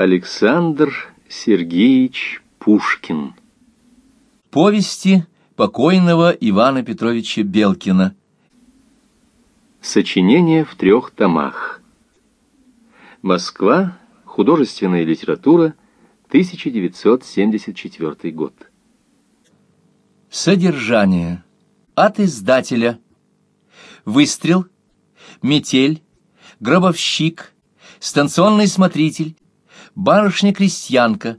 Александр Сергеевич Пушкин Повести покойного Ивана Петровича Белкина Сочинение в трех томах Москва. Художественная литература. 1974 год. Содержание. От издателя. Выстрел. Метель. Гробовщик. Станционный смотритель. Барышня-крестьянка.